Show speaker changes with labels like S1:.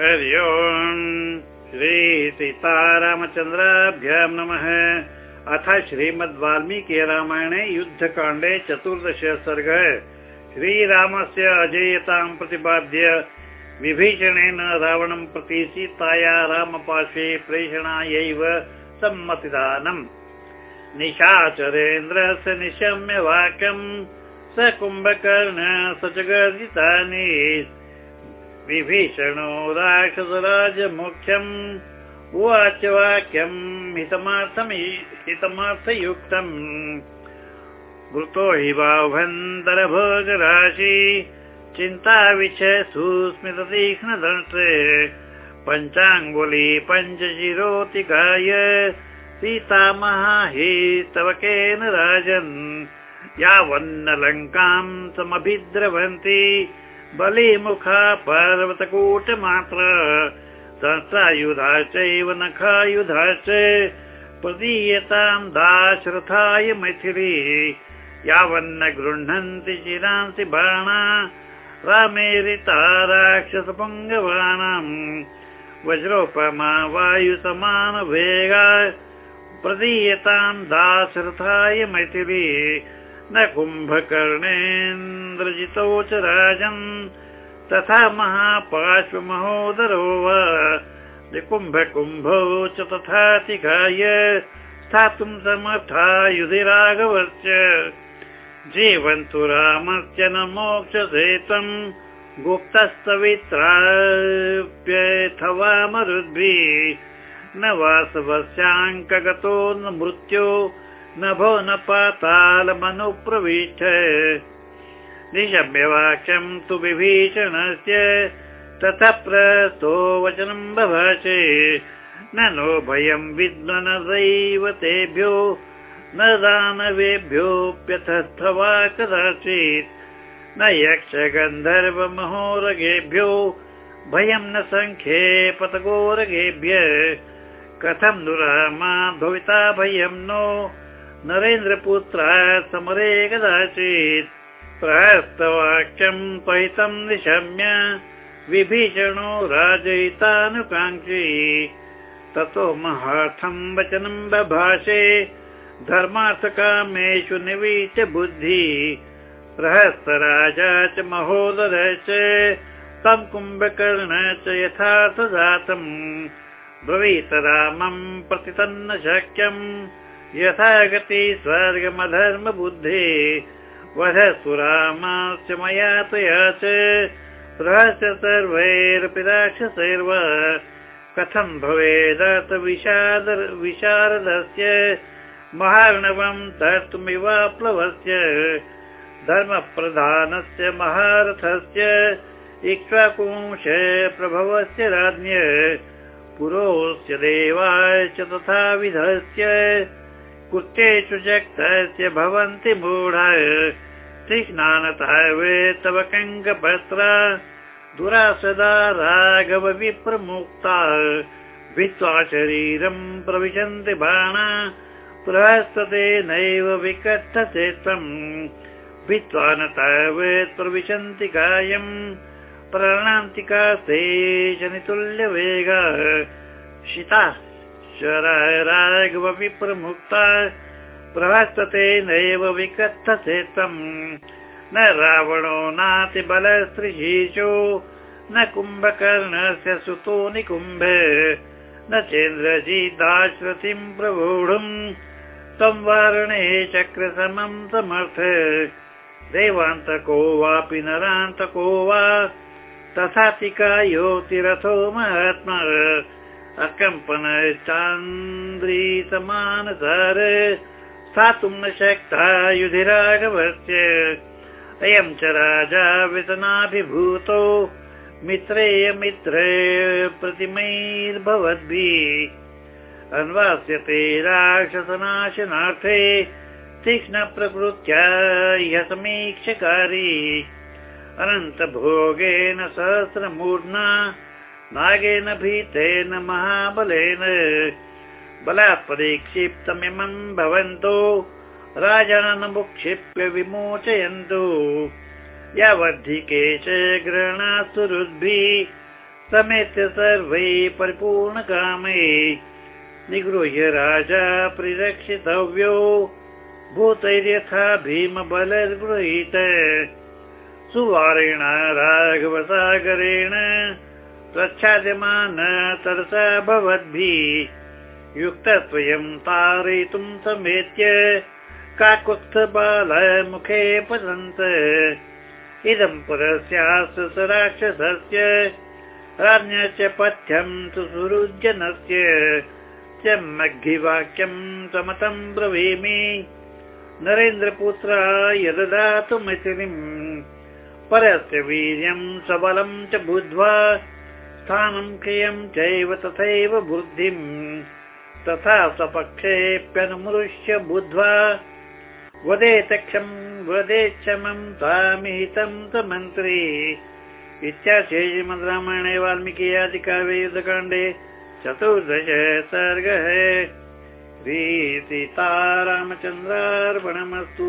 S1: हरि ओम्। श्रीसीतारामचन्द्राभ्यां नमः। अथ श्रीमद् वाल्मीकि रामायणे युद्धकाण्डे चतुर्दश सर्गः। श्रीरामस्य अजेयतां प्रतिपाद्य विभीषणेन रावणं प्रति सीताया रामपार्श्वे प्रेषणायैव सम्मतिदानम्। निशाचरेन्द्रस्य निशम्य वाक्यम् स कुम्भकर्ण स च गर्जितानि विभीषणो राक्षसराजमुख्यम् उवाच वाक्यम् वृतो हि बाह्वन्तरभोगराशि चिन्ता विच सुस्मिततीक्ष्णदंष्ट्रे पञ्चाङ्गुली पञ्चशिरोति गाय सीतामहा हि तव केन राजन्। यावन्न लङ्काम् समभिद्रवन्ति बलिमुखा पर्वतकूटमात्र संस्थायुधाश्चैव नखायुधाश्च प्रदीयताम् दाशरथाय मैथिली। यावन्न गृह्णन्ति चिरांसि बाणा। रामेरिता राक्षसपुङ्गवाणाम् वज्रोपमा वायुसमानवेगा प्रदीयताम् दाशरथाय मैथिली न कुम्भकर्णेन्द्रजितो च राजन् तथा महापार्श्वमहोदरो वा कुम्भकुम्भौ च तथातिगाय स्थातुं समर्था युधिराघवश्च जीवन्तु रामस्य न मोक्षसेतम् गुप्तस्तवित्राप्यथवा मरुद्भिः। न वासवस्याङ्कगतो न मृत्यो न भो न पातालमनुप्रविष्ट निशम्यवाक्यं तु विभीषणस्य ततः प्रस्तो वचनं बभाषे। न नो भयं विद्मनदैव तेभ्यो न दानवेभ्योऽप्यथवा कदाचित् न यक्षगन्धर्वमहोरगेभ्यो भयं न सङ्ख्ये पतगोरगेभ्य कथं नु रामा भविता भयं नो नरेन्द्रपुत्रा समरे कदाचित् प्रहस्तवाक्यं त्वहितं निशम्य विभीषणो राजयितानुकाङ्क्षी। ततो महार्थं वचनं बभाषे धर्मार्थकामेषु निवीच बुद्धि। प्रहस्तराजा च महोदर च तं कुम्भकर्ण च यथार्थजातम् ब्रवीत रामं प्रति तन्न शक्यम् यथा गति स्वर्गमधर्म बुद्धे वधस्तु रामस्य मया त्वया च रहस्य सर्वैरपि राक्षसैर्व। कथं भवेदर्थ विषाद विशारदस्य? महार्णवं तर्तुमिवाप्लवस्य। धर्मप्रधानस्य महारथस्य। इक्ष्वाकुंश प्रभवस्य राज्ञ। पुरोस्य देवाय च तथा कुत्येषु शक्तस्य भवन्ति मूढा। तीक्ष्णानतः वे तव कङ्कपत्रा दुरासदा राघव विप्रमुक्ता। भित्त्वा शरीरम् प्रविशन्ति बाणा। प्रहस्तते नैव विकथते त्वम् भित्त्वा न तावत् प्रविशन्ति कायम् प्राणान्तिका ते शनितुल्यवेगा शिता राघव विप्रमुक्ता प्रहस्तते नैव विकथते त्वम् न रावणो नातिबलस्त्रिशीशो न कुम्भकर्णस्य सुतो निकुम्भ न चेन्द्रजिदाश्रतिं प्रवोढुम् तं वारणे चक्रसमं समर्थ। देवान्तको वापि नरान्तको वा तथातिकायोतिरथो महात्मा अकम्पन चान्द्री समानसार स्थातुं न शक्ता युधिराघवस्य। अयं च राजा वितनाभिभूतो मित्रेयमित्र प्रतिमैर्भवद्भिः। अन्वास्यते राक्षसनाशनार्थे तीक्ष्णप्रकृत्या ह्य समीक्षकारी अनन्तभोगेन सहस्रमूर्ना नागेन भीतेन महाबलेन। बलात् परिक्षिप्तमिमं भवन्तो। राजानमुक्षिप्य विमोचयन्तु। यावद्धिके च ग्रहणात् सुहृद्भिः समेत्य सर्वै परिपूर्णकामे। निगृह्य राजा परिरक्षितव्यो। भूतैर्यथा भीमबलगृहीत सुवारेण राघवसागरेण प्रच्छाद्यमान तरसा भवद्भिः युक्तत्वयं तारयितुं समेत्य काकुत्स्थबालमुखे पतन्त। इदं पुरस्यास्य स राक्षसस्य राज्ञ च पथ्यं सुरुजनस्य च समतं ब्रवीमि। नरेन्द्रपुत्रा यददातु मैथिलीम्। परस्य वीर्यं सबलं च बुद्ध्वा स्थानं क्षयं चैव तथैव बुद्धिम्। तथा स्वपक्षेऽप्यनुमृश्य बुद्ध्वा। वदेतक्षं वदेक्षमं तामिहितं स मन्त्री इत्याशे श्रीमद् रामायणे आदिकाव्ये युद्धकाण्डे चतुर्दश सर्गः। श्रीसीता रामचन्द्रार्पणमस्तु